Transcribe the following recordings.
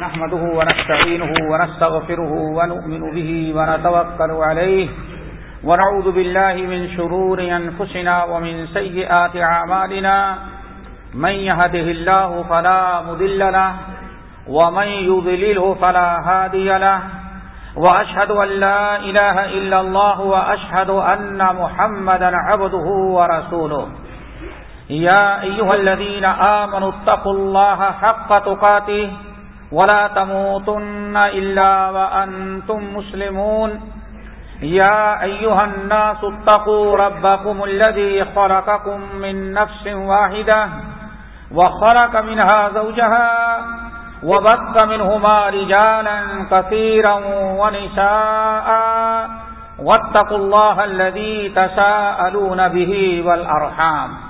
نحمده ونستعينه ونستغفره ونؤمن به ونتوكل عليه ونعوذ بالله من شرور أنفسنا ومن سيئات عمالنا من يهده الله فلا مذل له ومن يضلله فلا هادي له وأشهد أن لا إله إلا الله وأشهد أن محمدا عبده ورسوله يا أيها الذين آمنوا اتقوا الله حق تقاته ولا تموتن إلا وأنتم مسلمون يا أيها الناس اتقوا ربكم الذي خلقكم من نفس واحدة وخلق منها زوجها وبث منهما رجالا كثيرا ونساء واتقوا الله الذي تساءلون به والأرحام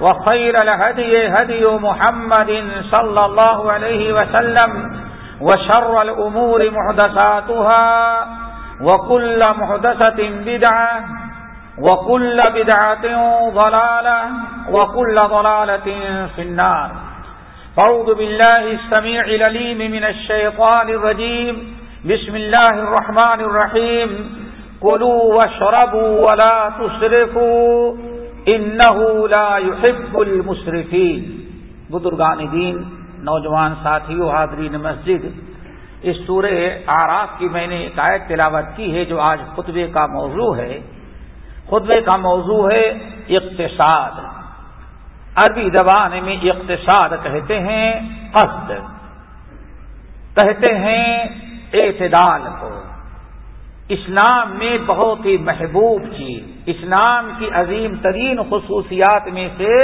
وخير الهدي هدي محمد صلى الله عليه وسلم وشر الأمور محدثاتها وكل محدثة بدعة وكل بدعة ضلالة وكل ضلالة في النار. فعوذ بالله السميع لليم من الشيطان الرجيم. بسم الله الرحمن الرحيم. قلوا واشربوا ولا تسرفوا. انه لا يحب بزرگان دین نوجوان ساتھیوں، حاضرین مسجد، اس سورہ آراف کی میں نے ایک آیت تلاوت کی ہے جو آج خطبے کا موضوع ہے۔ خطبے کا موضوع ہے اقتصاد۔ عربی زبان میں اقتصاد کہتے ہیں قصد، کہتے ہیں اعتدال کو۔ اسلام میں بہت ہی محبوب چیز، اسلام کی عظیم ترین خصوصیات میں سے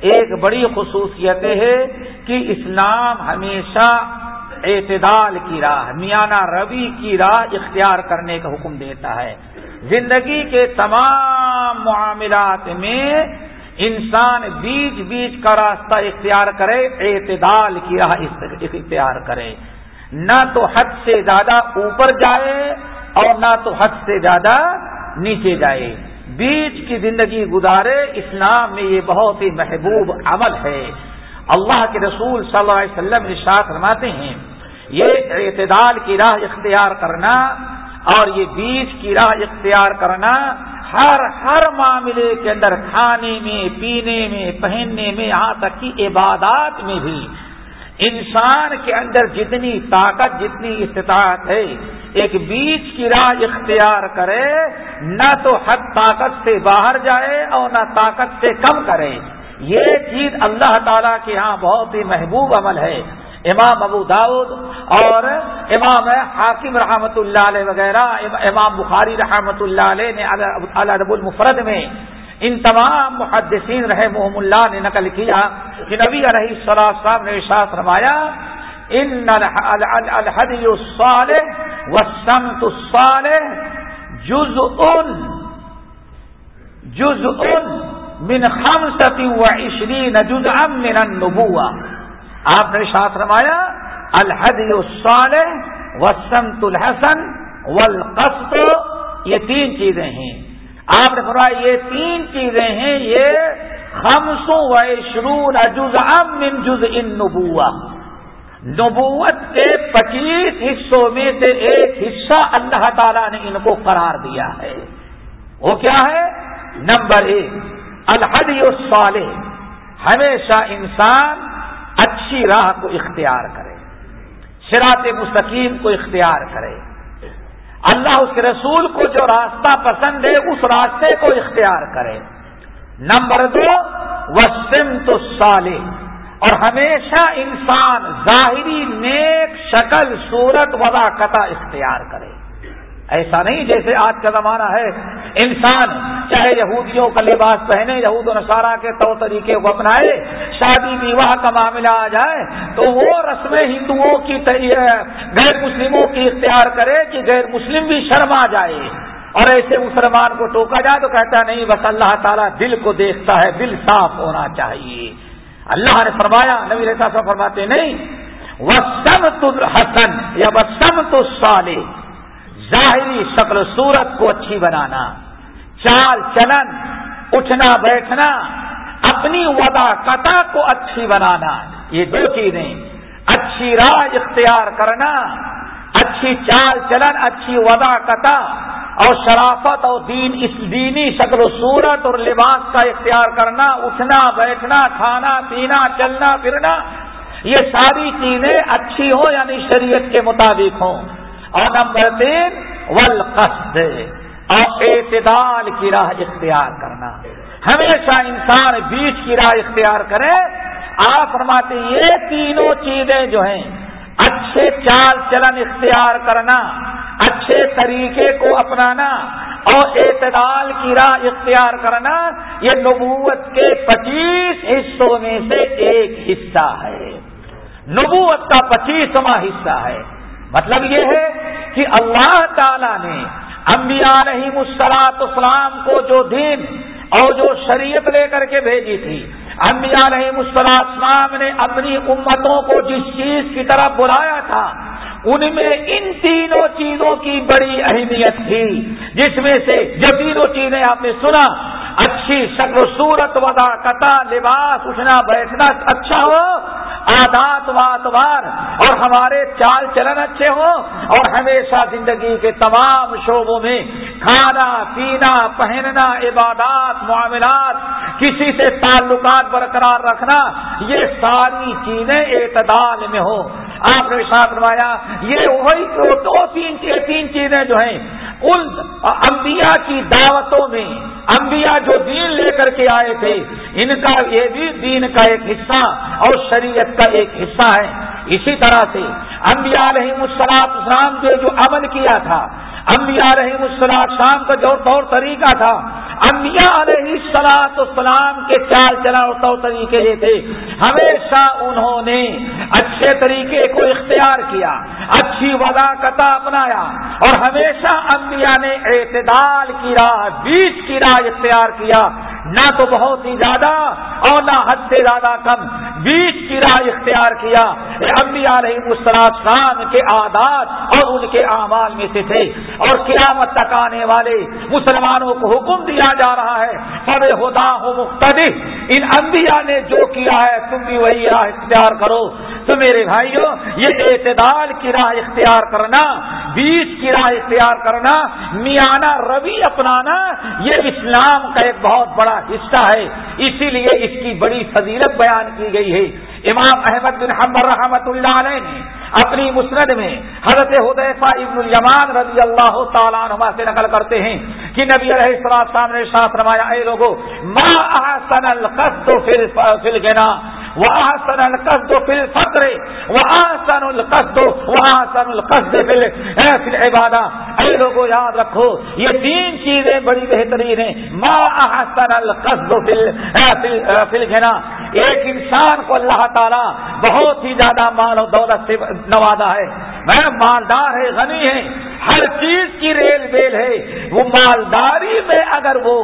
ایک بڑی خصوصیت ہے کہ اسلام ہمیشہ اعتدال کی راہ، میانہ روی کی راہ اختیار کرنے کا حکم دیتا ہے۔ زندگی کے تمام معاملات میں انسان بیچ بیچ کا راستہ اختیار کرے، اعتدال کی راہ اختیار کرے۔ نہ تو حد سے زیادہ اوپر جائے اور نہ تو حد سے زیادہ نیچے جائے۔ بیچ کی زندگی گزارے، اسلام میں یہ بہت ہی محبوب عمل ہے۔ اللہ کے رسول صلی اللہ علیہ وسلم ارشاد فرماتے ہیں، یہ اعتدال کی راہ اختیار کرنا اور یہ بیچ کی راہ اختیار کرنا ہر ہر معاملے کے اندر کھانے میں، پینے میں، پہننے میں، یہاں تک کہ عبادات میں بھی انسان کے اندر جتنی طاقت، جتنی استطاعت ہے، ایک بیچ کی راہ اختیار کرے، نہ تو حد طاقت سے باہر جائے اور نہ طاقت سے کم کرے۔ یہ چیز اللہ تعالیٰ کے ہاں بہت ہی محبوب عمل ہے۔ امام ابو داود اور امام حاکم رحمت اللہ علیہ وغیرہ، امام بخاری رحمت اللہ علیہ نے الب المفرد میں ان تمام محدثین رہے محم اللہ نے نقل کیا کہ نبی علیہ السلام صاحب نے ارشاد فرمایا، ان الحدی الصالح والسمت الصالح جزء جزء من خمسة وعشرين جزءا من النبوة. آپ نے شاہ فرمایا، الحدی الصالح وسمت الحسن والقسط یہ تین چیزیں ہیں۔ آپ نے فرمایا یہ تین چیزیں ہیں، یہ خمسوں و عشرون جز من جز ان نبوا نبوت کے پچیس حصوں میں سے ایک حصہ اللہ تعالیٰ نے ان کو قرار دیا ہے۔ وہ کیا ہے؟ نمبر ایک، الحدی الصالح۔ ہمیشہ انسان اچھی راہ کو اختیار کرے شراط مستقیم کو اختیار کرے۔ اللہ اس کے رسول کو جو راستہ پسند ہے اس راستے کو اختیار کرے۔ نمبر دو وسم تو اور ہمیشہ انسان ظاہری نیک شکل، صورت وضاقتہ قطع اختیار کرے۔ ایسا نہیں جیسے آج کا زمانہ ہے۔ انسان چاہے یہودیوں کا لباس پہنے، یہود و نصارہ کے طور طریقے کو اپنائے، شادی بیواہ کا معاملہ آ جائے، تو وہ رسم ہندوؤں کی غیر مسلموں کی اختیار کرے کہ غیر مسلم بھی شرم آ جائے۔ اور ایسے مسلمان کو ٹوکا جائے تو کہتا نہیں، بس اللہ تعالیٰ دل کو دیکھتا ہے، دل صاف ہونا چاہیے۔ اللہ نے فرمایا، نبی رہتا سا فرماتے نہیں وہ سم حسن یا سم تو ظاہری شکل صورت کو اچھی بنانا، چال چلن، اٹھنا، بیٹھنا، اپنی ودا کتا کو اچھی بنانا، یہ دو چیزیں۔ اچھی راہ اختیار کرنا، اچھی چال چلن، اچھی ودا کتا اور شرافت اور دین، اس دینی شکل و صورت اور لباس کا اختیار کرنا، اٹھنا، بیٹھنا، کھانا، پینا، چلنا، پھرنا، یہ ساری چیزیں اچھی ہوں یعنی شریعت کے مطابق ہوں۔ اور نمبر تین ولقصد اور اعتدال کی راہ اختیار کرنا۔ ہمیشہ انسان بیچ کی راہ اختیار کرے۔ آپ فرماتے یہ تینوں چیزیں جو ہیں، اچھے چال چلن اختیار کرنا، اچھے طریقے کو اپنانا اور اعتدال کی راہ اختیار کرنا، یہ نبوت کے پچیس حصوں میں سے ایک حصہ ہے۔ نبوت کا پچیسواں حصہ ہے۔ مطلب یہ ہے کہ اللہ تعالی نے انبیاء علیہ مسلاط اسلام کو جو دین اور جو شریعت لے کر کے بھیجی تھی، انبیاء علیہ مسلاط اسلام نے اپنی امتوں کو جس چیز کی طرف بلایا تھا، ان میں ان تینوں چیزوں کی بڑی اہمیت تھی، جس میں سے جو تینوں چیزیں آپ نے سنا اچھی شکل صورت ودا کتا لباس، اٹھنا، بیٹھنا اچھا ہو، آدات واتوار اور ہمارے چال چلن اچھے ہوں اور ہمیشہ زندگی کے تمام شعبوں میں کھانا، پینا، پہننا، عبادات، معاملات، کسی سے تعلقات برقرار رکھنا، یہ ساری چیزیں اعتدال میں ہو آپ نے ساتھ روایا یہ وہی تو دو، تین تین چیزیں جو ہیں۔ ان انبیاء کی دعوتوں میں، انبیاء جو دین لے کر کے آئے تھے، ان کا یہ بھی دین کا ایک حصہ اور شریعت کا ایک حصہ ہے۔ اسی طرح سے انبیاء علیہ السلام اسلام جو جو عمل کیا تھا انبیاء علیہ السلام شام کا جو طور طریقہ تھا، انبیاء علیہ سلاط السلام کے چال چلا اور طور طریقے یہ تھے۔ ہمیشہ انہوں نے اچھے طریقے کو اختیار کیا، اچھی وضاقتہ اپنایا اور ہمیشہ انبیاء نے اعتدال کی راہ، بیچ کی راہ اختیار کیا۔ نہ تو بہت ہی زیادہ اور نہ حد سے زیادہ کم بیچ کی راہ اختیار کیا۔ انبیاء علیہ مسلاط خان کے عادات اور ان کے اعمال میں سے تھے۔ اور قیامت تک آنے والے مسلمانوں کو حکم دیا جا رہا ہے۔ سب ہدا ہو مختلف ان انبیاء نے جو کیا ہے، تم بھی وہی راہ اختیار کرو۔ تو میرے بھائیوں، یہ اعتدال کی راہ اختیار کرنا، بیچ کی راہ اختیار کرنا، میانہ روی اپنانا، یہ اسلام کا ایک بہت بڑا حصہ ہے۔ اسی لیے اس کی بڑی فضیلت بیان کی گئی ہے۔ امام احمد بن حمر رحمت اللہ علیہ نے اپنی مسند میں حضرت حدیفہ ابن الیمان رضی اللہ تعالیٰ عنہ سے نقل کرتے ہیں کہ نبی علیہ السلام نے شاخ رمایا اے لوگوں ما احسن القصد فی الغنا؟ وآسن القصد فی الفقر وآسن القصد وآسن القصد فی العبادہ، اے لوگوں یاد رکھو، یہ تین چیزیں بڑی بہترین ہیں۔ ما احسن القصد فی الغنا، ایک انسان کو اللہ تعالیٰ بہت ہی زیادہ مال و دولت سے نوازا ہے۔ میں مالدار ہے، غنی ہے، ہر چیز کی ریل ویل ہے۔ وہ مالداری میں اگر وہ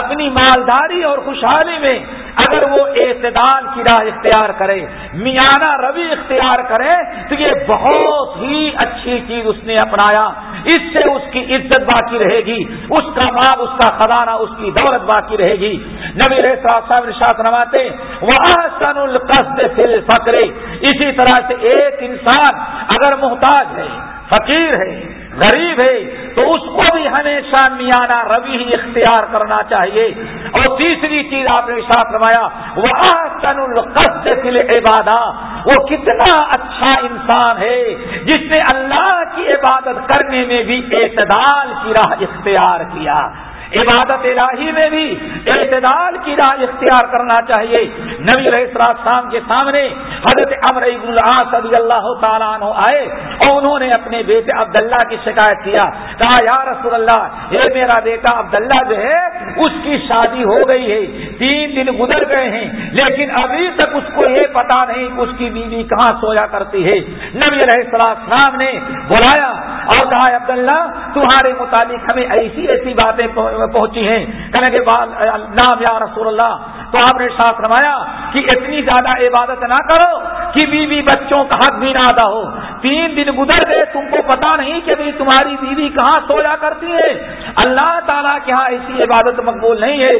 اپنی مالداری اور خوشحالی میں اگر وہ اعتدال کی راہ اختیار کرے، میانہ روی اختیار کرے، تو یہ بہت ہی اچھی چیز اس نے اپنایا۔ اس سے اس کی عزت باقی رہے گی، اس کا مال، اس کا خزانہ، اس کی دولت باقی رہے گی۔ نبی صاحب شاخ نواتے وہاں سن القصد فل فکرے اسی طرح سے ایک انسان اگر محتاج ہے، فقیر ہے غریب ہے، تو اس کو بھی ہمیشہ میانہ روی ہی اختیار کرنا چاہیے۔ اور تیسری چیز آپ نے ساتھ روایا وہ آسن القصد فل عبادہ وہ کتنا اچھا انسان ہے، جس نے اللہ کی عبادت کرنے میں بھی اعتدال کی راہ اختیار کیا۔ عبادت الہی میں بھی اعتدال کی راہ اختیار کرنا چاہیے۔ نبی شام کے سامنے حضرت امر صدی اللہ تعالیٰ عنہ آئے اور انہوں نے اپنے بیٹے عبداللہ کی شکایت کیا۔ کہا، یا رسول اللہ یہ میرا بیٹا عبداللہ جو ہے، اس کی شادی ہو گئی ہے، تین دن گزر گئے ہیں، لیکن ابھی تک اس کو یہ پتا نہیں کہ اس کی بیوی کہاں سویا کرتی ہے۔ نبی علیہ السلام نے بلایا اور کہا، عبداللہ، تمہارے متعلق ہمیں ایسی ایسی باتیں پہنچی ہیں۔ کہنے کے بعد نام یا رسول اللہ، تو آپ نے ساتھ روایا کہ اتنی زیادہ عبادت نہ کرو کہ بیوی بچوں کا حق بھی نہ ادا ہو۔ تین دن گزر گئے، تم کو پتا نہیں کہ بھی تمہاری بیوی کہاں سویا کرتی ہے۔ اللہ تعالیٰ کے ہاں ایسی عبادت مقبول نہیں ہے۔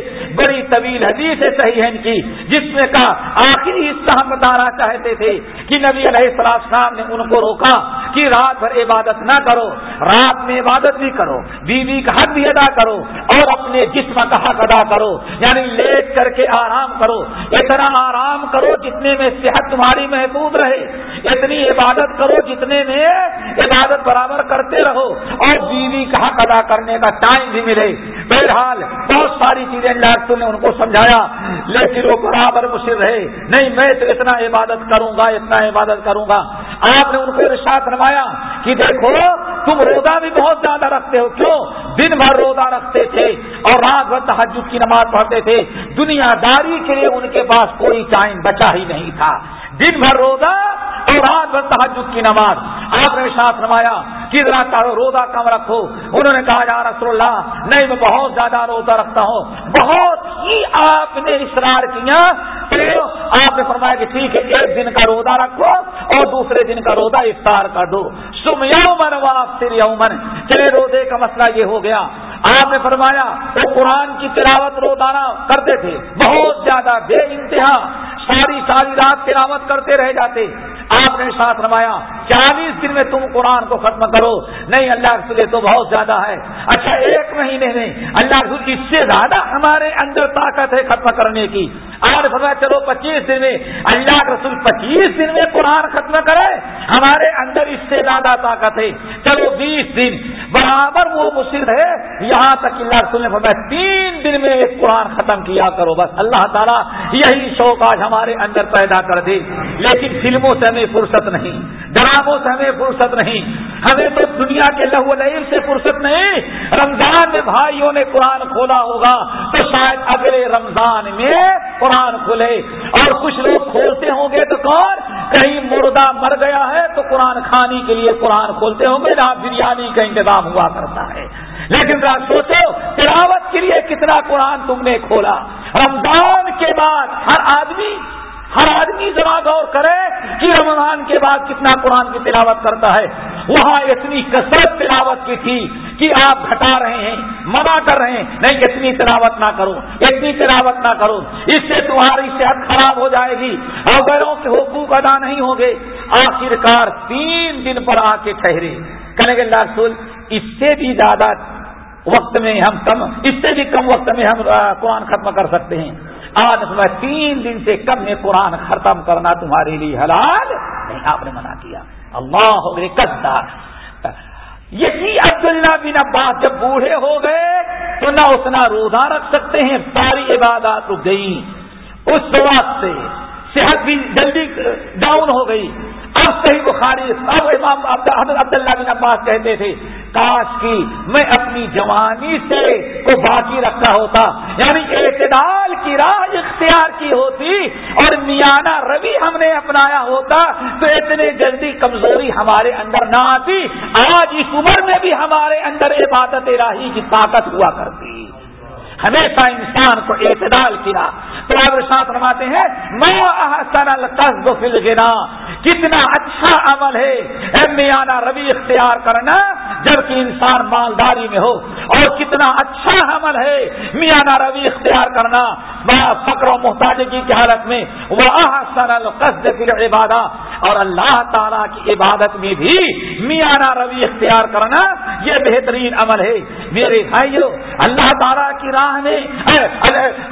بڑی طویل حدیث ہے صحیح ہے ان کی، جس میں کہا، آخری حصہ ہم بتانا چاہتے تھے کہ نبی علیہ السلام نے ان کو روکا کہ رات بھر عبادت نہ کرو، رات میں عبادت بھی کرو، بیوی کا حق بھی ادا کرو اور اپنے جسم کا حق ادا کرو۔ یعنی لیٹ کر کے آرام کرو، اتنا آرام کرو جتنے میں صحت تمہاری محفوظ رہے۔ اتنی عبادت کرو جتنے میں عبادت برابر کرتے رہو اور بیوی کا حق ادا کرنے کا ٹائم بھی ملے۔ بہرحال بہت ساری چیزیں ڈاکٹر نے ان کو سمجھایا، لیکن وہ برابر مصر رہے۔ نہیں، میں تو اتنا عبادت کروں گا، اتنا عبادت کروں گا۔ آپ نے ان کو ارشاد نمایا کہ دیکھو تم روزہ بھی بہت زیادہ رکھتے ہو، کیوں؟ دن بھر روزہ رکھتے تھے اور رات بھر تحجد کی نماز پڑھتے تھے۔ دنیا داری کے لیے ان کے پاس کوئی ٹائم بچا ہی نہیں تھا۔ دن بھر روزہ اور رات بھر تحجد کی نماز۔ آپ نے ساتھ نمایا کتنا چاہو روزہ کم رکھو۔ انہوں نے کہا، یا رسول اللہ، نہیں، میں بہت زیادہ روزہ رکھتا ہوں۔ بہت ہی آپ نے اشرار کیا۔ آپ نے فرمایا کہ ٹھیک ہے، ایک دن کا روزہ رکھو۔ اور دوسرے دن کا روزہ افطار کر دو۔ سم یومن واپس یومن۔ چلے روزے کا مسئلہ یہ ہو گیا۔ آپ نے فرمایا، وہ قرآن کی تلاوت روزانہ کرتے تھے۔ بہت زیادہ بے انتہا۔ ساری ساری رات تلاوت کرتے رہ جاتے۔ آپ نے ساتھ روایا چالیس دن میں تم قرآن کو ختم کرو۔ نہیں، اللہ رسول تو بہت زیادہ ہے۔ اچھا ایک مہینے میں اللہ رسول اس سے زیادہ ہمارے اندر طاقت ہے ختم کرنے کی۔ آج فرمایا، چلو پچیس دن میں اللہ رسول پچیس دن میں قرآن ختم کرے۔ ہمارے اندر اس سے زیادہ طاقت ہے۔ چلو بیس دن۔ برابر وہ مصر ہے، یہاں تک اللہ رسول نے فرمایا، تین دن میں ایک قرآن ختم کیا کرو۔ بس اللہ تعالیٰ یہی شوق آج ہمارے اندر پیدا کر دے۔ لیکن فلموں سے ہمیں فرصت نہیں۔ ڈراموں سے ہمیں فرصت نہیں۔ ہمیں تو دنیا کے لہو لہل سے فرصت نہیں۔ رمضان میں بھائیوں نے قرآن کھولا ہوگا تو شاید اگلے رمضان میں قرآن کھلے۔ اور کچھ لوگ کھولتے ہوں گے تو کون؟ کہیں مردہ مر گیا ہے تو قرآن کھانے کے لیے قرآن کھولتے ہوں گے جہاں بریانی کا انتظام ہوا کرتا ہے۔ لیکن ذرا سوچو، تلاوت کے لیے کتنا قرآن تم نے کھولا۔ رمضان کے بعد ہر آدمی ہر آدمی ذرا غور کرے کہ رمضان کے بعد کتنا قرآن کی تلاوت کرتا ہے۔ وہاں اتنی کثرت تلاوت کی تھی کہ آپ گھٹا رہے ہیں، منع کر رہے ہیں۔ نہیں، اتنی تلاوت نہ کرو، اتنی تلاوت نہ کرو۔ اس سے تمہاری صحت خراب ہو جائے گی۔ اور غیروں کے حقوق ادا نہیں ہوں گے۔ آخر کار تین دن پر آ کے ٹھہرے۔ کریں گے رسول، اس سے بھی زیادہ وقت میں ہم کم، اس سے بھی کم وقت میں ہم قرآن ختم کر سکتے ہیں۔ آج میں تین دن سے کم میں قرآن ختم کرنا تمہارے لیے حلال نہیں، آپ نے منع کیا۔ اللہ ہو گئے قدار یہی عبداللہ بن عباس جب بوڑھے ہو گئے تو نہ اتنا روزہ رکھ سکتے ہیں، ساری عبادات رک گئی اس وقت سے صحت بھی جلدی ڈاؤن ہو گئی۔ اب صحیح بخاری، اب امام عبداللہ بن عباس کہتے تھے، کاش کی میں اپنی جوانی سے کو باقی رکھا ہوتا یعنی اعتدال کی راہ اختیار کی ہوتی اور میانہ روی ہم نے اپنایا ہوتا، تو اتنے جلدی کمزوری ہمارے اندر نہ آتی، آج اس عمر میں بھی ہمارے اندر عبادت راہی کی طاقت ہوا کرتی۔ ہمیشہ انسان کو اعتدال کیا۔ تو آپ ساتھ رواتے ہیں میں احسن القصد فی کتنا اچھا عمل ہے میانہ روی اختیار کرنا، جبکہ انسان مالداری میں ہو۔ اور کتنا اچھا عمل ہے، میانہ روی اختیار کرنا۔ فقر و محتاجگی کی حالت میں وہ احسن القصد فی العبادہ اور اللہ تعالی کی عبادت میں بھی میانہ روی اختیار کرنا، یہ بہترین عمل ہے۔ میرے بھائیو، اللہ تعالیٰ کی راہ میں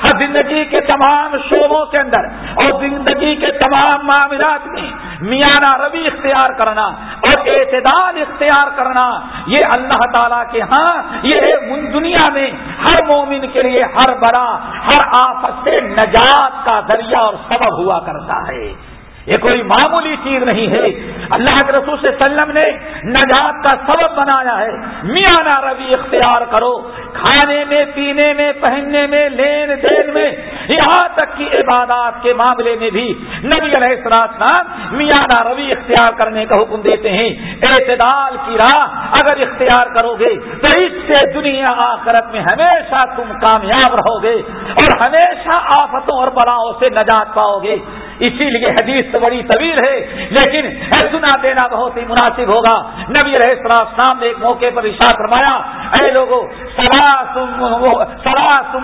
ہر زندگی کے تمام شعبوں کے اندر اور زندگی کے تمام معاملات میں میانہ روی اختیار کرنا اور اعتدال اختیار کرنا، یہ اللہ تعالیٰ کے ہاں یہ دنیا میں ہر مومن کے لیے ہر بڑا، ہر آفت سے نجات کا ذریعہ اور سبب ہوا کرتا ہے۔ یہ کوئی معمولی چیز نہیں ہے۔ اللہ کے رسول سے سلم نے نجات کا سبب بنایا ہے۔ میاں روی اختیار کرو۔ کھانے میں، پینے میں، پہننے میں، لین دین میں، یہاں تک کہ عبادات کے معاملے میں بھی نبی علیہ السلام میاں روی اختیار کرنے کا حکم دیتے ہیں۔ اعتدال کی راہ اگر اختیار کرو گے تو اس سے دنیا آخرت میں ہمیشہ تم کامیاب رہو گے اور ہمیشہ آفتوں اور بلاؤں سے نجات پاؤ گے۔ اسی لیے حدیث تو بڑی طویل ہے، لیکن سنا دینا بہت ہی مناسب ہوگا۔ نبی رہے سلام نے ایک موقع پر اشاعت فرمایا، اے لوگوں سرا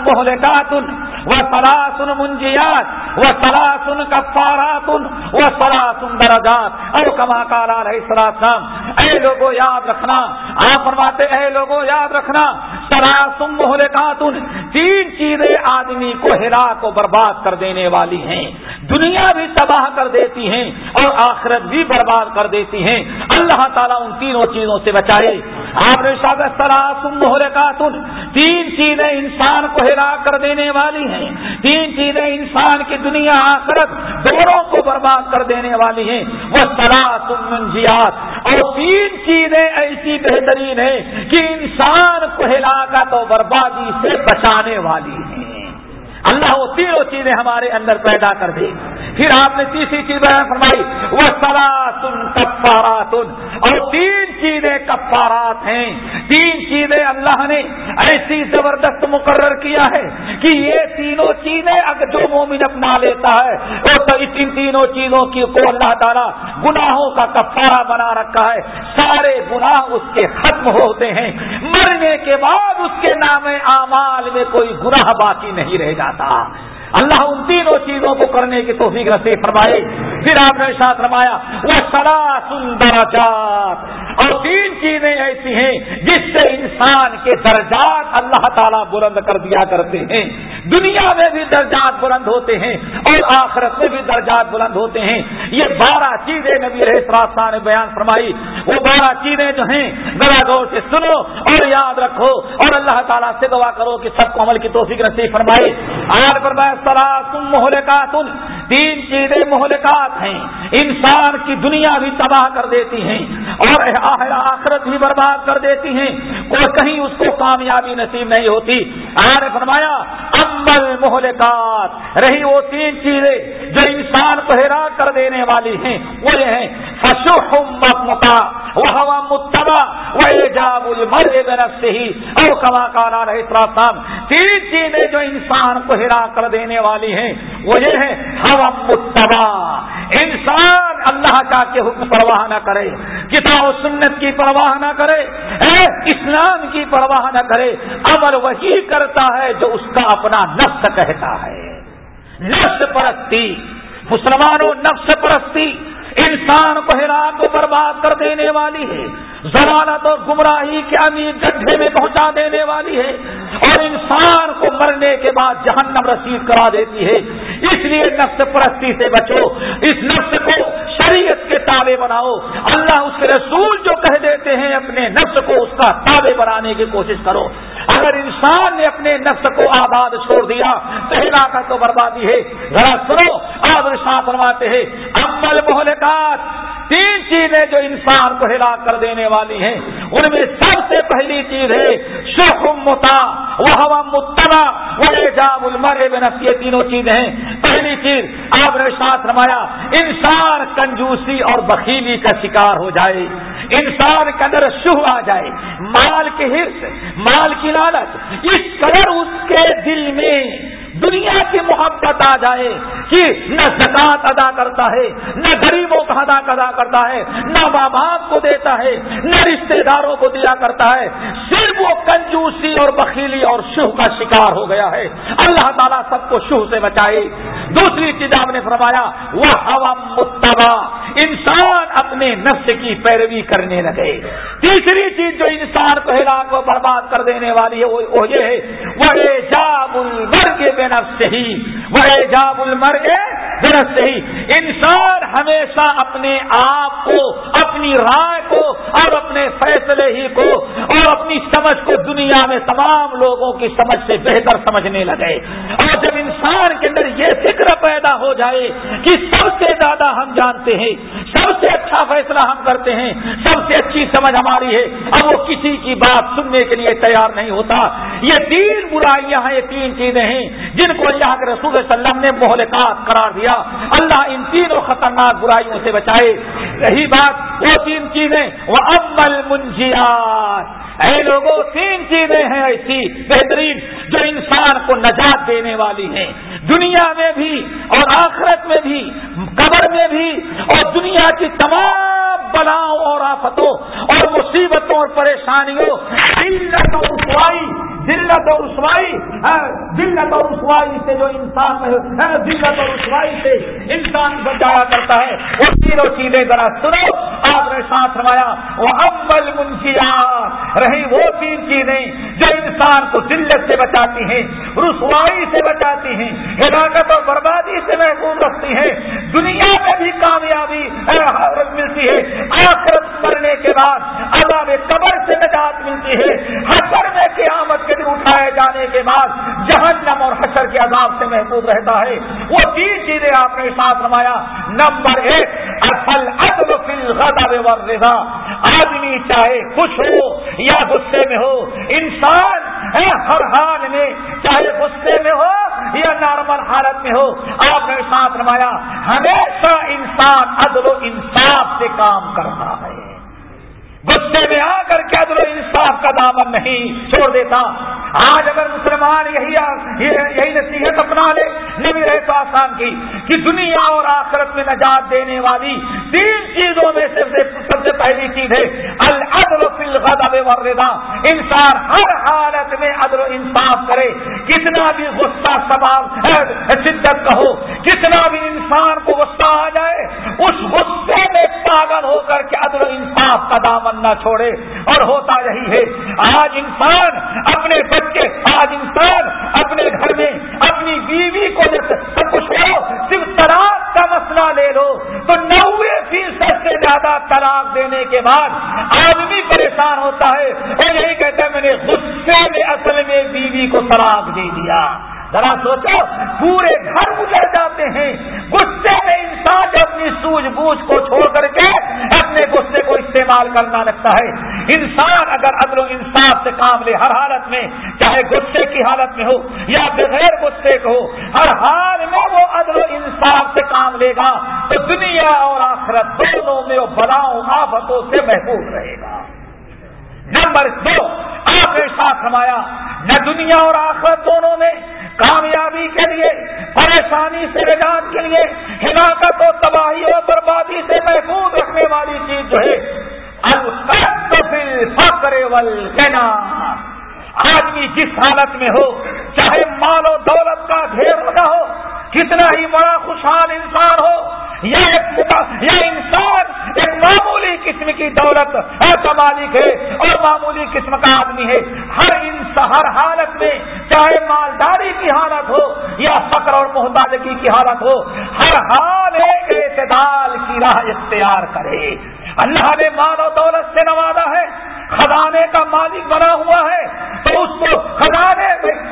محلکاتن وہ سراسن منجیات وہ سرا سن کفاراتن وہ سرا سن درجات۔ اور کما کالا رہے سلام اے لوگوں یاد رکھنا۔ آپ فرماتے، اے لوگوں یاد رکھنا۔ سرا سم محلکاتن تین چیزیں آدمی کو ہرا کو برباد کر دینے والی ہیں۔ دنیا بھی تباہ کر دیتی ہیں اور آخرت بھی برباد کر دیتی ہیں۔ اللہ تعالیٰ ان تینوں چیزوں سے بچائے۔ آپ نے کاتن تین چیزیں انسان کو ہرا کر دینے والی ہیں۔ تین چیزیں انسان کی دنیا آخرت دونوں کو برباد کر دینے والی ہیں۔ وہ سرا منجیات اور تین چیزیں ایسی بہترین ہیں کہ انسان کو ہلاکت اور بربادی سے بچانے والی ہیں۔ اللہ وہ تینوں چیزیں ہمارے اندر پیدا کر دے پھر آپ نے تیسری چیز بیان فرمائی وہ سلا تن کفاراتن اور تین چیزیں کفارات ہیں۔ تین چیزیں اللہ نے ایسی زبردست مقرر کیا ہے کہ یہ تینوں چیزیں اگر جو مومن اپنا لیتا ہے، وہ تو ان تینوں چیزوں کی کو اللہ تعالیٰ گناہوں کا کفارہ بنا رکھا ہے۔ سارے گناہ اس کے ختم ہوتے ہیں۔ مرنے کے بعد اس کے نام اعمال میں کوئی گناہ باقی نہیں رہ جاتا۔ تھا۔ اللہ ان تینوں چیزوں کو کرنے کی توفیق نصیب فرمائے۔ پھر آپ نے ساتھ فرمایا وہ سرا سندر اور تین چیزیں ایسی ہیں جس سے انسان کے درجات اللہ تعالیٰ بلند کر دیا کرتے ہیں۔ دنیا میں بھی درجات بلند ہوتے ہیں اور آخرت میں بھی درجات بلند ہوتے ہیں۔ یہ بارہ چیزیں نبی رہے نے بیان فرمائی۔ وہ بارہ چیزیں جو ہیں، ذرا غور سے سنو اور یاد رکھو اور اللہ تعالیٰ سے دعا کرو کہ سب کو عمل کی توفیق نصیب فرمائے۔ آج پر میں سلاسم محلکات تین چیزیں مہلکات ہیں۔ انسان کی دنیا بھی تباہ کر دیتی ہیں اور آخرت بھی برباد کر دیتی ہیں۔ اور کہیں اس کو کامیابی نصیب نہیں ہوتی۔ آر فرمایا امبل مہلکات۔ رہی وہ تین چیزیں جو انسان کو ہرا کر دینے والی ہیں۔ وہ یہ ہیں متا وہ ہوا متبا وہ جاب سے ہی اور کما کالا رہے تین چیزیں جو انسان کو ہرا کر دینے والی ہیں۔ وہ یہ ہے ہوا متبا انسان اللہ کا کے حکم پرواہ نہ کرے، کتاب و سنت کی پرواہ نہ کرے اسلام کی پرواہ نہ کرے۔ عمل وہی کرتا ہے جو اس کا اپنا نفس کہتا ہے۔ نفس پرستی، مسلمانوں نفس پرستی، انسان کو ہرا کو برباد کر دینے والی ہے۔ ضمانت اور گمراہی کے امیر گڈھے میں پہنچا دینے والی ہے اور انسان کو مرنے کے بعد جہنم رسید کرا دیتی ہے۔ اس لیے نفس پرستی سے بچو، اس نفس کو شریعت کے تابے بناؤ۔ اللہ اس کے رسول جو کہہ دیتے ہیں، اپنے نفس کو اس کا تابے بنانے کی کوشش کرو۔ اگر انسان نے اپنے نفس کو آباد چھوڑ دیا تو ہلاکت تو بربادی ہے۔ ذرا سنو، آپ فرماتے ہیں امل محلکات تین چیزیں جو انسان کو ہلاک کر دینے والی ہیں۔ ان میں سب سے پہلی چیز ہے شخم متا وہ ہوا متبا وہ جاب المر بنفسی یہ تینوں چیزیں ہیں۔ پہلی چیز، آپ نے ساتھ رمایا انسان کنجوسی اور بخیلی کا شکار ہو جائے۔ انسان کے اندر شہ آ جائے۔ مال کے حص مال کی لالچ اس قدر اس کے دل میں دنیا کی محبت آ جائے کہ نہ زکات ادا کرتا ہے، نہ غریبوں کا ادا ادا کرتا ہے، نہ ماں باپ کو دیتا ہے، نہ رشتے داروں کو دیا کرتا ہے۔ صرف وہ کنجوسی اور بخیلی اور شہ کا شکار ہو گیا ہے۔ اللہ تعالیٰ سب کو شہ سے بچائے۔ دوسری چیز آپ نے فرمایا، وہ ہوا متبا انسان اپنے نفس کی پیروی کرنے لگے۔ تیسری چیز جو انسان کو ہلاک کو برباد کر دینے والی ہے، وہ یہ ہے وہ جاب المرگ بے نفس ہی وہ جاب المرگ بے نفس ہی انسان ہمیشہ اپنے آپ کو، اپنی رائے کو اور اپنے فیصلے ہی کو اور اپنی سمجھ کو دنیا میں تمام لوگوں کی سمجھ سے بہتر سمجھنے لگے۔ اور جب انسان کے اندر یہ فکر پیدا ہو جائے کہ سب سے زیادہ ہم جانتے ہیں، سب سے اچھا فیصلہ ہم کرتے ہیں، سب سے اچھی سمجھ ہماری ہے، اب وہ کسی کی بات سننے کے لیے تیار نہیں ہوتا۔ یہ تین برائیاں ہیں، یہ تین چیزیں ہیں جن کو اللہ کے رسول صلی اللہ علیہ وسلم نے مہلکات قرار دیا۔ اللہ ان تینوں خطرناک برائیوں سے بچائے۔ رہی بات، وہ تین چیزیں۔ وہ امل منجیات اے لوگوں تین چیزیں ہیں ایسی بہترین جو انسان کو نجات دینے والی ہیں۔ دنیا میں بھی اور آخرت میں بھی، قبر میں بھی اور دنیا کی تمام بلاؤں اور آفتوں اور مصیبتوں اور پریشانیوں ذلت اور رسوائی ذلت اور رسوائی سے جو انسان ذلت اور رسوائی سے انسان بچایا کرتا ہے۔ وہ تینوں چیزیں ذرا سنو۔ آپ نے ساتھ روایا وہ امبل منشیات رہی وہ تین چیزیں جو انسان کو ذلت سے بچاتی ہیں، رسوائی سے بچاتی ہیں ہلاکت اور بربادی سے محفوظ رکھتی ہیں۔ دنیا میں بھی کامیابی ملتی ہے۔ آخرت مرنے کے بعد عذاب قبر سے نجات ملتی ہے۔ حسر میں قیامت کے دن اٹھائے جانے کے بعد جہنم اور حشر کے عذاب سے محفوظ رہتا ہے۔ وہ تین چیزیں آپ نے ساتھ روایا نمبر ایک اصل ادب و رضا آدمی چاہے خوش ہو یا غصے میں ہو، انسان ہر حال میں، چاہے غصے میں ہو یا نارمل حالت میں ہو۔ آپ نے ساتھ روایا ہمیشہ انسان عدل و انصاف سے کام کرتا ہے۔ غصے میں آ کر کے عدل و انصاف کا دامن نہیں چھوڑ دیتا۔ آج اگر مسلمان یہی یہی نصیحت اپنا لے، نبی رہے تو آسان کی، کہ دنیا اور آخرت میں نجات دینے والی تین چیزوں میں سے سب سے پہلی چیز ہے، العدل فی الغضب والرضا۔ انسان ہر حالت میں عدل و انصاف کرے۔ کتنا بھی غصہ سوال شدت کا ہو کتنا بھی انسان کو غصہ آ جائے، اس غصے میں پاگل ہو کر کے عدل و انصاف کا دامن نہ چھوڑے اور ہوتا یہی ہے، آج انسان اپنے بچے، آج انسان اپنے گھر میں اپنی بیوی کو کچھ صرف طلاق کا مسئلہ لے لو۔ تو نوے فیصد سے زیادہ طلاق دینے کے بعد آدمی پریشان ہوتا ہے اور یہی کہتا ہے، میں نے غصے میں اصل میں بیوی کو طلاق دے دیا۔ ذرا سوچو، پورے گھر گزر جاتے ہیں۔ غصے میں انسان اپنی سوجھ بوجھ کو چھوڑ کر کے اپنے غصے کو استعمال کرنا لگتا ہے۔ انسان اگر عدل و انصاف سے کام لے، ہر حالت میں، چاہے غصے کی حالت میں ہو یا بغیر غصے کو ہو، ہر حال میں وہ عدل و انصاف سے کام لے گا۔ تو دنیا اور آخرت دونوں میں وہ بلاؤں، آفتوں سے محفوظ رہے گا۔ نمبر دو، آپ نے ساتھ ہمایا نہ دنیا اور آخرت دونوں میں کامیابی کے لیے، پریشانی سے نجات کے لیے ہلاکت و تباہی و بربادی سے محفوظ رکھنے والی چیز جو ہے فخر ول آدمی جس حالت میں ہو، چاہے مال و دولت کا ڈھیر نہ ہو، کتنا ہی بڑا خوشحال انسان ہو یا ایک یا انسان، ایک معمولی قسم کی دولت، ایسا مالک ہے اور معمولی قسم کا آدمی ہے۔ ہر انسان، ہر حالت میں، چاہے مالداری کی حالت ہو یا فقر اور محتاجگی کی حالت ہو، ہر حال ایک اعتدال کی راہ اختیار کرے۔ اللہ نے مال و دولت سے نوازا ہے، خزانے کا مالک بنا ہوا ہے۔ تو اس کو خزانے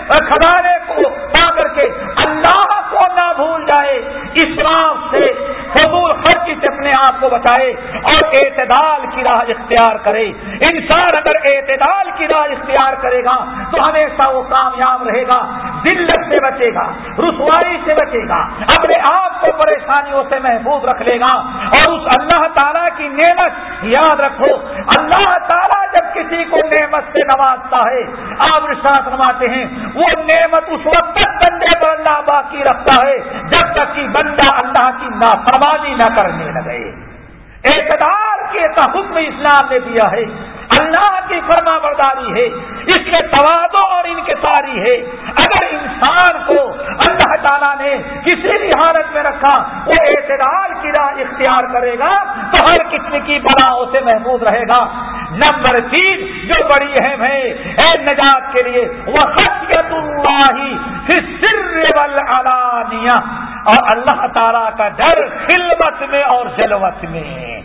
خزانے کو پا کر کے اللہ کو نہ بھول جائے۔ اسلام سے فضول خرچ سے اپنے آپ کو بچائے اور اعتدال کی راہ اختیار کرے۔ انسان اگر اعتدال کی راہ اختیار کرے گا تو ہمیشہ وہ کامیاب رہے گا دلت سے بچے گا، رسوائی سے بچے گا، اپنے آپ کو پریشانیوں سے محفوظ رکھ لے گا۔ اور اس اللہ تعالیٰ کی نعمت یاد رکھو۔ اللہ تعالیٰ جب کسی کو نعمت سے نوازتا ہے، آپ ساتھ نماتے ہیں، وہ نعمت اس وقت تک بندے پر اللہ باقی رکھتا ہے جب تک کہ بندہ اللہ کی نافرمانی نہ کرنے لگے۔ اعتدار کے حکم اسلام نے دیا ہے۔ اللہ کی فرما برداری ہے۔ اس کے توازو اور ان کے ساری ہے۔ اگر انسان کو اللہ تعالیٰ نے کسی بھی حالت میں رکھا، وہ اعتدال کی راہ اختیار کرے گا، تو ہر قسم کی بلاؤں سے محفوظ رہے گا۔ نمبر تین، جو بڑی اہم ہے، اے نجات کے لیے وہ خصیت اللہ علانیہ اور اللہ تعالیٰ کا ڈر خلوت میں اور جلوت میں۔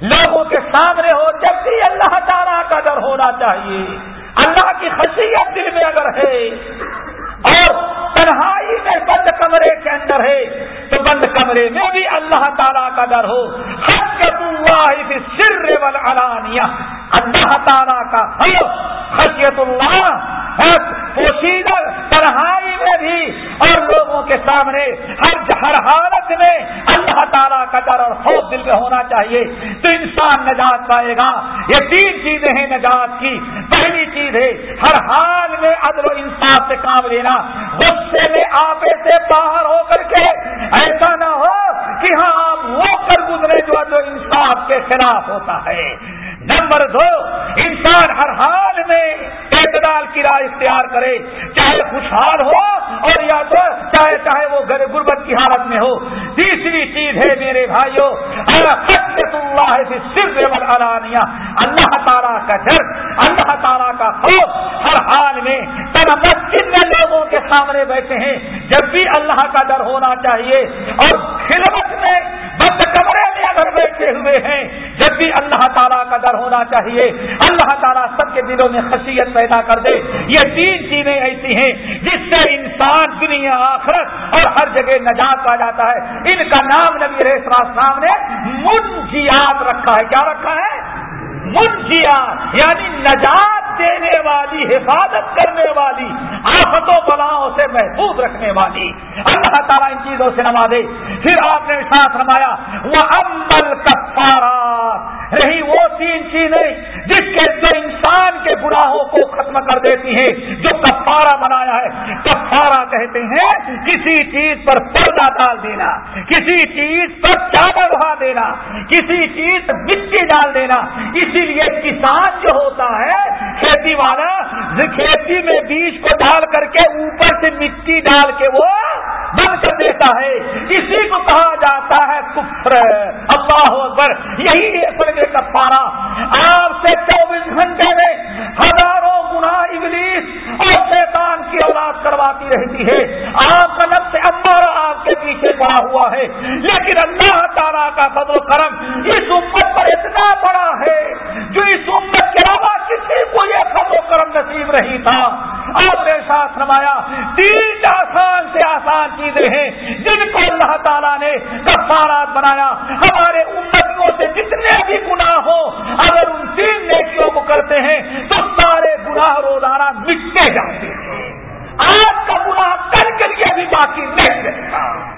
لوگوں کے سامنے ہو، جب بھی اللہ تعالیٰ کا ڈر ہونا چاہیے، اللہ کی خصیت دل میں اگر ہے اور تنہائی میں بند کمرے کے اندر ہے، تو بند کمرے میں بھی اللہ تعالیٰ کا ڈر ہو۔ اللہ سر علانیہ اللہ تعالیٰ کا خشیت اللہ پوشیدہ تنہائی میں بھی۔ اور لوگوں کے سامنے، ہر ہر حالت میں اللہ تعالیٰ کا ڈر اور خوف دل میں ہونا چاہیے۔ تو انسان نجات پائے گا۔ یہ تین چیزیں ہیں نجات کی۔ پہلی چیز ہے، ہر حال میں عدل و انصاف سے کام لینا۔ غصے میں آپے سے باہر ہو کر کے ایسا نہ ہو کہ ہاں آپ وہ کر گزرے جو عدل و انصاف کے خلاف ہوتا ہے۔ نمبر دو، انسان ہر حال میں اعتدال کی رائے اختیار کرے، چاہے خوشحال ہو اور یا تو چاہے چاہے وہ غربت کی حالت میں ہو۔ تیسری چیز ہے میرے بھائیوں اللہ صرف علانیہ اللہ تعالیٰ کا ڈر، اللہ تعالیٰ کا خوف ہر حال میں تر مسجد میں لوگوں کے سامنے بیٹھے ہیں۔ جب بھی اللہ کا ڈر ہونا چاہیے اور خلوت میں بند بیٹھے ہوئے ہیں۔ جب بھی اللہ تعالیٰ کا ڈر ہونا چاہیے، اللہ تعالیٰ سب کے دلوں میں خصیت پیدا کر دے۔ یہ تین چیزیں ایسی ہیں جس سے انسان دنیا، آخرت اور ہر جگہ نجات پا جاتا ہے۔ ان کا نام نبی رام نے منجیات رکھا ہے۔ کیا رکھا ہے؟ منجیات یعنی نجات۔ دینے والی، حفاظت کرنے والی، آفتوں بلاؤں سے محفوظ رکھنے والی۔ اللہ تعالیٰ ان چیزوں سے نوازے۔ پھر آپ نے ساتھ رمایا وہ امبل کفارا رہی وہ تین چیزیں جس کے جو انسان کے گناہوں کو ختم کر دیتی ہیں، جو کفارا بنایا ہے۔ کفارا کہتے ہیں، کسی چیز پر پردہ ڈال دینا، کسی چیز پر چادر بہا دینا، کسی چیز پر مٹی ڈال دینا۔ اسی لیے کسان جو ہوتا ہے، کھیتی والا، کھیتی میں بیج کو ڈال کر کے اوپر سے مٹی ڈال کے وہ بند کر دیتا ہے۔ اسی کو کہا جاتا ہے کفر۔ اللہ اکبر، یہی کا پارا آپ سے چوبیس گھنٹے میں ہزاروں گنا انگلش اور شیطان کی اولاد کرواتی رہتی ہے۔ آپ کا نب سے امبار آپ کے پیچھے پڑا ہوا ہے۔ لیکن اللہ تعالیٰ کا فضل و کرم اس امت پر اتنا بڑا ہے جو اس امت کے علاوہ کسی کو یہ فضل و کرم نصیب نہیں تھا۔ آپ نے ساتھ نمایا تین آسان سے آسان چیزیں ہیں جن کو اللہ تعالیٰ نے کفارات بنایا۔ ہمارے امتوں سے جتنے بھی گناہ ہو اگر ان تین نیکیوں کو کرتے ہیں، تو سارے گناہ روزانہ مٹتے جاتے ہیں۔ آج کا گناہ کل کے لیے بھی باقی نہیں رہتا۔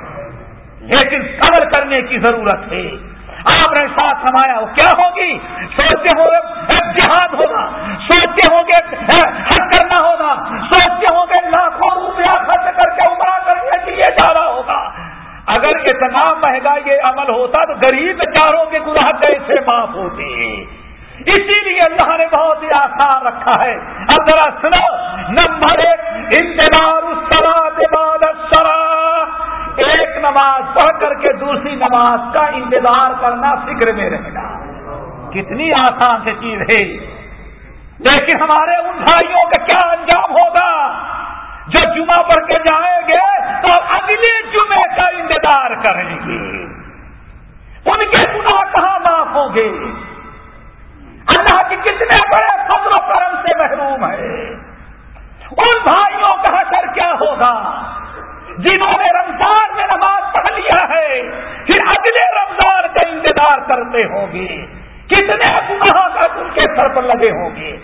لیکن صبر کرنے کی ضرورت ہے۔ آپ نے ساتھ سمایا وہ کیا ہوگی؟ سوچتے ہوں گے جہاد ہوگا، سوچتے ہوں گے حق کرنا ہوگا، سوچتے ہوں گے لاکھوں روپیہ خرچ کر کے عمرہ کرنے کے لیے جانا ہوگا۔ اگر اتنا مہنگا یہ عمل ہوتا تو غریب چاروں کے گناہ کیسے معاف ہوتے؟ اسی لیے اللہ نے بہت ہی آسان رکھا ہے۔ اب ذرا سنو، نمبر ایک انتظار نماز پڑھ کر کے دوسری نماز کا انتظار کرنا فکر میں رہنا کتنی آسان سے چیز ہے۔ لیکن ہمارے ان بھائیوں کا کیا انجام ہوگا؟ جو جمعہ پڑھ کے جائیں گے تو اگلے جمعے کا انتظار کریں گے۔ ان کے گناہ کہاں معاف ہوں گے؟ اللہ کے کتنے بڑے فضل و کرم سے محروم ہے۔ ان بھائیوں کا حشر کیا ہوگا؟ جنہوں نے رمضان میں نماز پڑھ لیا ہے، پھر اگلے رمضان کا انتظار کرتے ہوں گے۔ کتنے گناہ کا ان کے سر پر لگے ہوں گے۔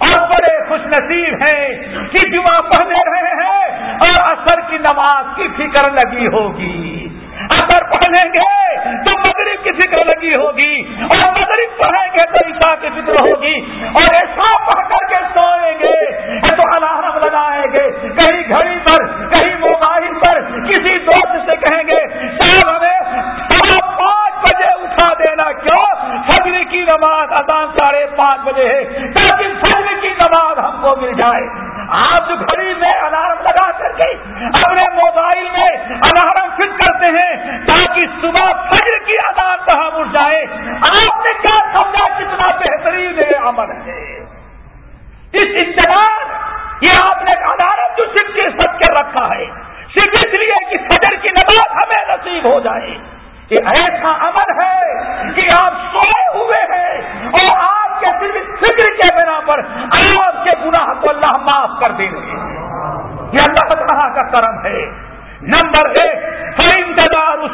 اور بڑے خوش نصیب ہیں کہ جمعہ پڑھنے رہے ہیں اور اثر کی نماز کی فکر لگی ہوگی۔ اثر پڑھیں گے تو مغرب کی فکر لگی ہوگی اور مغرب پڑھیں گے تو عشاء کی فکر ہوگی۔ اور ایسا پڑھ کر کے سوئیں گے تو الارم لگائیں گے۔ کہیں گھڑی پر، کہیں کسی دوست سے کہیں گے، صاحب ہمیں پانچ بجے اٹھا دینا کیوں؟ فجر کی نماز ادان ساڑھے پانچ بجے ہے، تاکہ فجر کی نماز ہم کو مل جائے. آپ گھڑی میں الارم لگا کر کے اپنے موبائل میں الارم فٹ کرتے ہیں، تاکہ صبح فجر کی ادان کہاں اٹھ جائے آپ نے کیا سمجھا کتنا بہترین عمل ہے؟ اس انتظار یہ آپ نے عدالت جو سب کے رکھا ہے۔ صرف اس لیے کہ فجر کی نماز ہمیں نصیب ہو جائے۔ یہ ایسا عمل ہے کہ آپ سوئے ہوئے ہیں اور آپ کے صرف فکر کے بنا پر آپ کے گناہ کو اللہ معاف کر دے رہے ہیں یہ اللہ تعالیٰ کا کرم ہے۔ نمبر ایک انتظار اس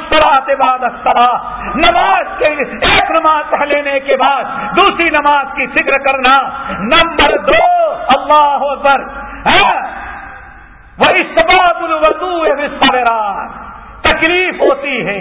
بعد سرا نماز کے ایک نماز پڑھ لینے کے بعد دوسری نماز کی فکر کرنا۔ نمبر دو، اللہ پر وہ استباد الوضو سویران تکلیف ہوتی ہے۔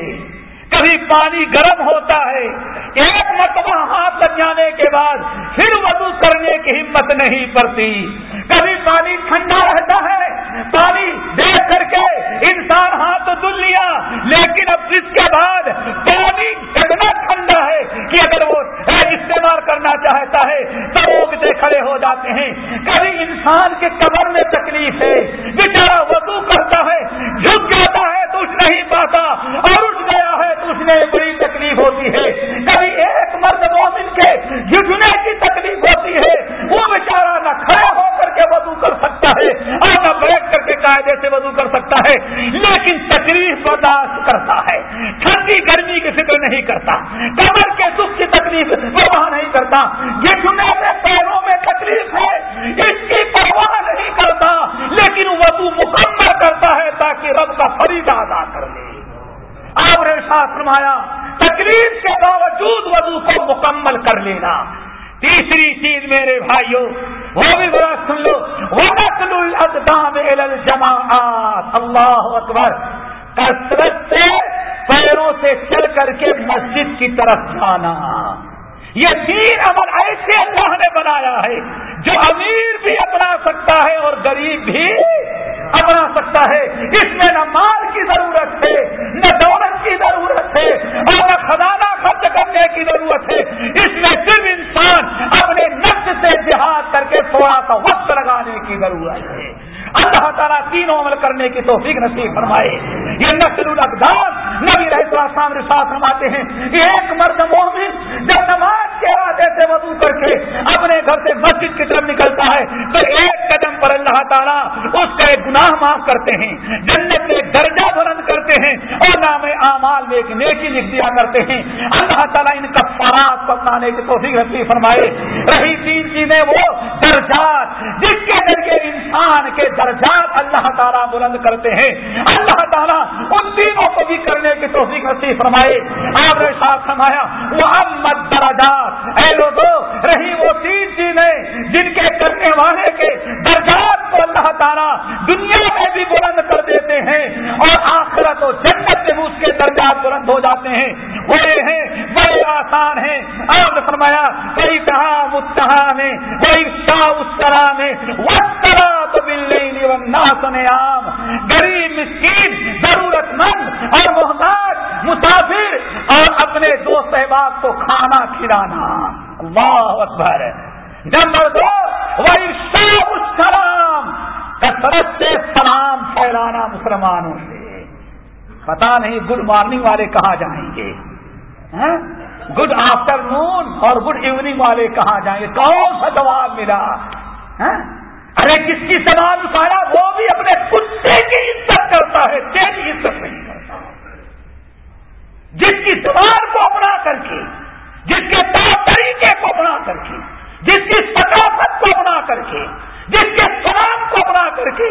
کبھی پانی گرم ہوتا ہے۔ ایک مرتبہ ہاتھ لگ جانے کے بعد پھر وضو کرنے کی ہمت نہیں پڑتی۔ کبھی پانی ٹھنڈا رہتا ہے۔ پانی دیکھ کر کے انسان ہاتھ تو دل لیا۔ لیکن اب اس کے بعد پانی اتنا ٹھنڈا ہے کہ اگر وہ کرنا چاہتا ہے، تو اگتے کھڑے ہو جاتے ہیں۔ کبھی انسان کے کمر میں تکلیف ہے بیچارا وضو کرتا ہے، جھک جاتا ہے، تو اٹھ نہیں پاتا۔ اور اٹھ گیا ہے، تو اس میں بڑی تکلیف ہوتی ہے۔ کبھی ایک مرد مومن کے جھجنے کی تکلیف ہوتی ہے، وہ بیچارہ نہ کھڑے ہو کر کے وضو کر سکتا ہے اور نہ بیٹھ کر کے قاعدے سے وضو کر سکتا ہے، لیکن تکلیف برداشت کرتا ہے۔ ٹھنڈی گرمی کی فکر نہیں کرتا۔ کمر کے دکھ کی تکلیف پرواہ نہیں کرتا۔ یہ میں پیروں میں تکلیف ہے۔ اس کی پرواہ نہیں کرتا۔ لیکن وضو مکمل کرتا ہے تاکہ رب کا فریدہ ادا کر لے۔ آپ نے ساتھ فرمایا، تکلیف کے باوجود وضو کو مکمل کر لینا۔ تیسری چیز میرے بھائیوں، وہ بھی بڑا سن لو وہ جماعت اللہ اکبر، کثرت سے پیروں سے چل کر کے مسجد کی طرف جانا۔ یہ تین عمل ایسے اللہ نے بنایا ہے، جو امیر بھی اپنا سکتا ہے اور غریب بھی اپنا سکتا ہے۔ اس میں نہ مال کی ضرورت ہے، نہ دولت کی ضرورت ہے اور نہ خزانہ خرچ کرنے کی ضرورت ہے۔ اس میں صرف کی ضرورت ہے۔ اللہ تعالیٰ تینوں عمل کرنے کی توفیق نصیب فرمائے۔ یہ نسل الاقدام نبی رہتے السلام رساس فرماتے ہیں۔ ایک مرد مومن جب نماز کے ارادے سے وضو کر کے اپنے گھر سے مسجد کی طرف نکلتا ہے، تو ایک قدم پر اللہ تعالیٰ اس کا ایک گناہ معاف کرتے ہیں، جنت میں درجہ بلند کرتے ہیں اور نام اعمال میں ایک نیکی لکھ دیا کرتے ہیں۔ اللہ تعالیٰ ان کا فراغ پکانے کی توفیق نصیب فرمائے۔ رہی تین چیزیں وہ، درجات۔ جس کے ذریعے انسان کے درجات اللہ تعالیٰ بلند کرتے ہیں۔ اللہ تعالیٰ ان تینوں کو بھی کرنے کی توفیق نصیب فرمائے۔ آپ نے ساتھ فرمایا وہ امت درجات اے لوگوں رہی وہ تین چیزیں جن کے کرنے والے کے درجات کو اللہ تعالیٰ دنیا میں بھی بلند کر دیتے ہیں اور آخرت و جنت میں اس کے درجات بلند ہو جاتے ہیں۔ بڑے ہیں، بڑے آسان ہیں۔ آپ نے فرمایا کئی کہا متحا میں، وہی شاہ اس طرح میں۔ وہ طرح تو مل نہیں عام غریب، مسکین ضرورت مند اور محتاج، مسافر اور اپنے دوست احباب کو کھانا کھلانا۔ اللہ اکبر۔ نمبر دو وہی سب سلام کثرت سے سلام پھیلانا مسلمانوں سے۔ پتا نہیں گڈ مارننگ والے کہاں جائیں گے۔ گڈ آفٹر نون اور گڈ ایوننگ والے کہاں جائیں گے؟ کون سا جواب ملا؟ ہاں؟ ارے کس کی سوال اٹھایا؟ وہ بھی اپنے کتے کی عزت کرتا ہے، تیری عزت نہیں کرتا۔ جس کی سوال کو اپنا کر کے، جس کے طور طریقے کو اپنا کر کے جس کی ثقافت کو اپنا کر کے، جس کے سلام کو اپنا کر کے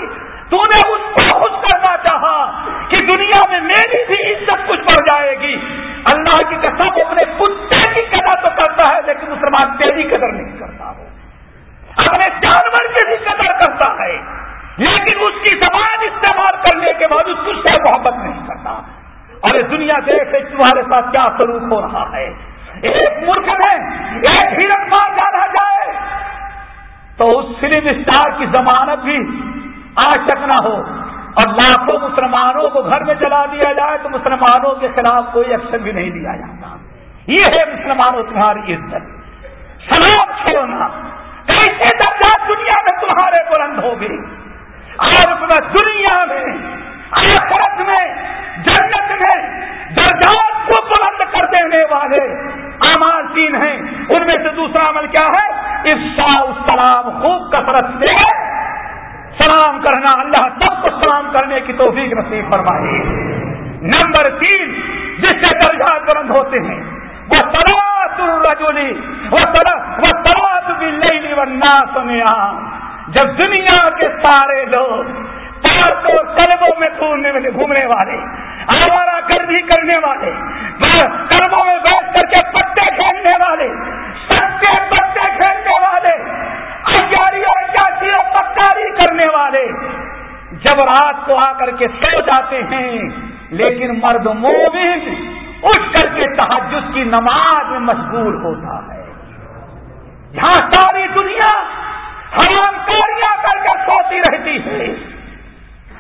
تو نے اس کو خوش کرنا چاہا کہ دنیا میں میری بھی عزت کچھ بڑھ جائے گی۔ اللہ کی قسم اپنے کتے کی قدر تو کرتا ہے، لیکن مسلمان تیری قدر نہیں کرتا وہ۔ اپنے جانور کی بھی قدر کرتا ہے، لیکن اس کی زبان استعمال کرنے کے بعد اس سے محبت نہیں کرتا۔ اور یہ دنیا دیکھے تمہارے ساتھ کیا سلوک ہو رہا ہے؟ ایک ملک میں ایک ہرن مار جانا جائے تو اس فلم اسٹار کی ضمانت بھی آج تک نہ ہو اور لاکھوں مسلمانوں کو گھر میں جلا دیا جائے تو مسلمانوں کے خلاف کوئی ایکشن بھی نہیں لیا جاتا۔ یہ ہے مسلمانوں تمہاری عزت۔ سلام چھوڑنا کیسے درجہ دنیا میں تمہارے بلند ہوگی اور دنیا میں آخرت میں جنت میں درجات کو بلند کر دینے والے امال تین ہیں ان میں سے دوسرا عمل کیا ہے افشا السلام خوب کثرت سے سلام کرنا اللہ سب کو سلام کرنے کی توفیق نصیب فرمائے نمبر تین جس سے درجات بلند ہوتے ہیں وہ سلاد الرجولی وہ سلاد بھی ورنہ سنیا جب دنیا کے سارے لوگ کلبوں میں گھومنے والے آوارا گردی کرنے والے کلبوں میں بیٹھ کر کے پتے کھیلنے والے سچے پتے کھیلنے والے اور پکاری کرنے والے جب رات کو آ کر کے سو جاتے ہیں لیکن مرد مومن اٹھ کر کے تحجد کی نماز میں مشغول ہوتا ہے۔ یہاں ساری دنیا حرام کاریاں کر کے سوتی رہتی ہے۔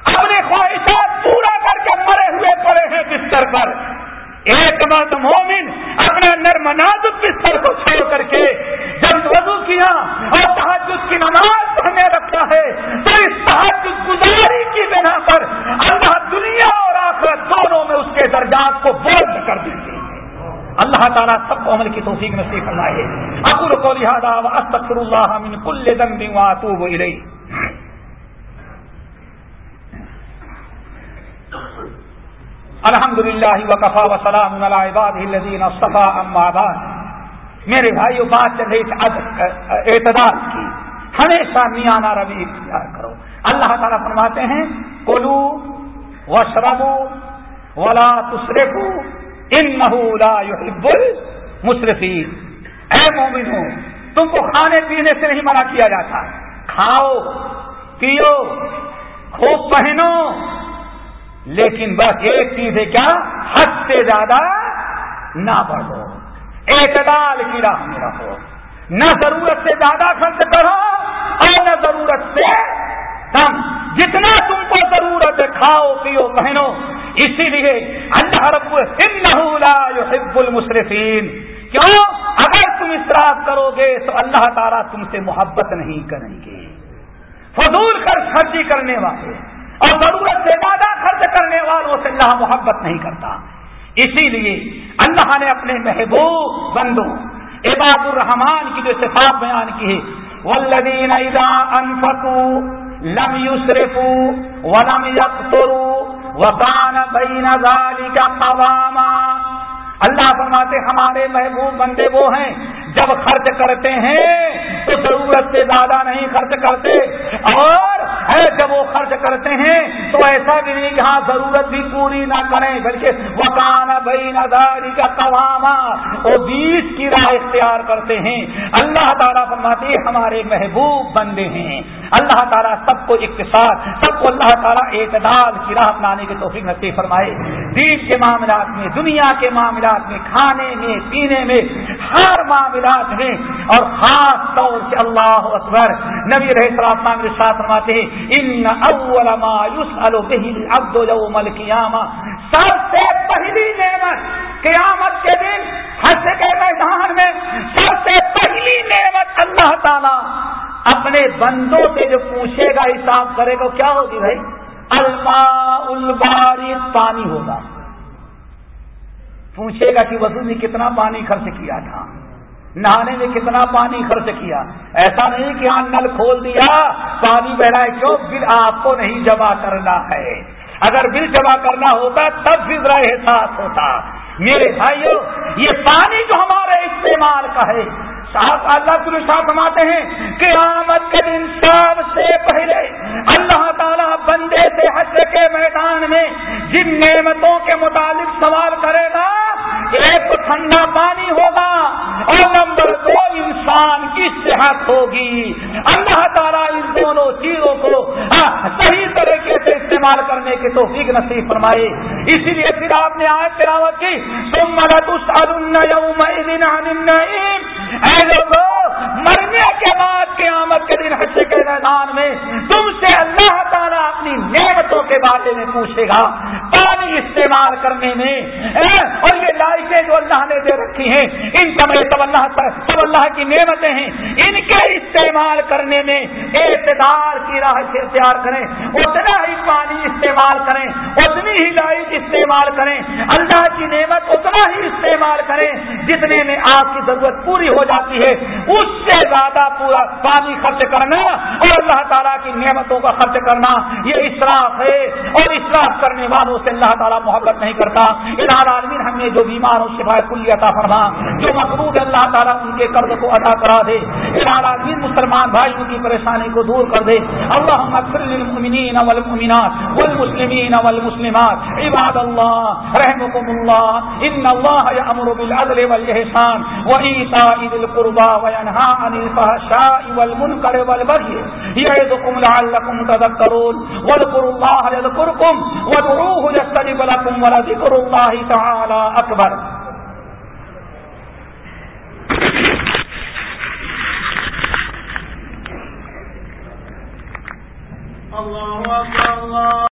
اپنے خواہشات پورا کر کے مرے ہوئے پڑے ہیں بستر پر۔ ایک مرد مومن اپنے نرم نازک بستر کو چھوڑ کر کے جب وضو کیا اللہ تعالیٰ سب کو عمل کی توفیق نصیب کرنا ہے کو لہٰذا استغفر اللہ من کل ذنب واتوب الیہ۔ الحمد للہ وقفا وسلام الدین صفا اماد میرے بھائیوں بات چل رہی اعتدال کی۔ ہمیشہ میاں روی اختیار کرو۔ اللہ تعالیٰ فرماتے ہیں کولو و شربو ولا تسرفو۔ ان لا يحب المسرفین۔ اے مومن ہوں تم کو کھانے پینے سے نہیں منع کیا جاتا۔ کھاؤ، پیو، خوب پہنو۔ لیکن بس ایک چیز ہے کیا؟ حد سے زیادہ نہ بڑھو۔ اعتدال کی راہ میں رہو۔ نہ ضرورت سے زیادہ خرچ کرو اور نہ ضرورت سے کم۔ جتنا تم کو ضرورت ہے، کھاؤ، پیو، پہنو۔ اسی لیے اللہ رب حب المصرفین کیوں؟ اگر تم اصراف کرو گے تو اللہ تعالیٰ تم سے محبت نہیں کریں گے۔ فضول کر خرچی کرنے والے اور ضرورت سے زیادہ خرچ کرنے والوں سے اللہ محبت نہیں کرتا۔ اسی لیے اللہ نے اپنے محبوب بندوں، عباد الرحمان کی جو صفات بیان کی ہے ولدین لم یوسرفو ولم یقترو وکان بین ذالک قواما۔ اللہ فرماتے ہمارے محبوب بندے وہ ہیں جب خرچ کرتے ہیں تو ضرورت سے زیادہ نہیں خرچ کرتے۔ اور جب وہ خرچ کرتے ہیں تو ایسا بھی نہیں کہ ہاں ضرورت بھی پوری نہ کریں، بلکہ وکان بئی نداری کا قواما۔ وہ بیس کی راہ اختیار کرتے ہیں۔ اللہ تعالیٰ فرماتے ہمارے محبوب بندے ہیں۔ اللہ تعالیٰ سب کو اقتصاد، سب کو اللہ تعالیٰ اعتدال کی راہ اپنانے کی توفیق نصیب فرمائے۔ دین کے معاملات میں، دنیا کے معاملات میں، کھانے میں، پینے میں، ہر معاملات میں اور خاص طور سے اللہ اکبر نبی رہے سلام ساتھ فرماتے ہیں، ان اول ما يسأل به العبد يوم القيامه سب سے پہلی نعمت قیامت کے دن، حج کے میدان میں سب سے پہلی نعمت اللہ تعالی اپنے بندوں سے جو پوچھے گا، حساب کرے گا کیا ہوگی بھائی؟ الماء الباری پانی ہوگا۔ پوچھے گا کہ وضو میں کتنا پانی خرچ کیا تھا؟ نہانے میں کتنا پانی خرچ کیا۔ ایسا نہیں کہ ہاں نل کھول دیا، پانی بہ ہے کیوں بل آپ کو نہیں جمع کرنا ہے۔ اگر بل جمع کرنا ہوتا، تب بھی احساس ہوتا۔ میرے بھائیوں یہ پانی جو ہمارے استعمال کا ہے صاحب، اللہ کے ساتھ سماتے ہیں کہ آمد کے دن سب سے پہلے اللہ تعالیٰ بندے سے حج کے میدان میں جن نعمتوں کے متعلق سوال کرے گا، ایک تو ٹھنڈا پانی ہوگا اور نمبر دو، انسان کی صحت ہوگی۔ اللہ تعالیٰ ان دونوں چیزوں کو صحیح طریقے سے استعمال کرنے کی توفیق نصیب فرمائے۔ اسی لیے پھر آپ نے آج تلاوت کی تم اے لوگوں مرنے کے بعد قیامت کے دن حج کے میدان میں تم سے اللہ تعالیٰ اپنی نعمتوں کے بارے میں پوچھے گا۔ پانی استعمال کرنے میں اور یہ لائٹیں جو اللہ نے دے رکھی ہیں، ان سب اللہ سب اللہ کی نعمتیں ہیں۔ ان کے استعمال کرنے میں اعتدار کی راہ سے اختیار کریں، اتنا ہی پانی استعمال کریں، اتنی ہی لائٹ استعمال کریں۔ اللہ کی نعمت اتنا ہی استعمال کریں جتنے میں آپ کی ضرورت پوری ہو جاتی ہے، اس سے زیادہ پورا پانی خرچ کرنا اور اللہ تعالیٰ کی نعمتوں کا خرچ کرنا، یہ اسراف ہے۔ اور اسراف کرنے والوں سے اللہ تعالیٰ محبت نہیں کرتا۔ عالمین ہم نے جو بیمار ہو شفا کل عطا فرما، جو مقبول اللہ تعالیٰ ان کے قرض کو ادا کرا دے۔ عالمین مسلمان بھائیوں کی پریشانی کو دور کر دے۔ اللہ للمؤمنین والمؤمنات والمسلمین والمسلمات۔ عباد اللہ رحمكم اللہ۔ ان اللہ یامر بالعدل والاحسان وایتاء ذی القربى القربى وینهى عن الفحشاء والمنکر والبغي یعظکم لعلکم تذکرون واذکروا الله یذکرکم وادعوه يستجب لكم ولذكر الله تعالى اکبر الله أكبر الله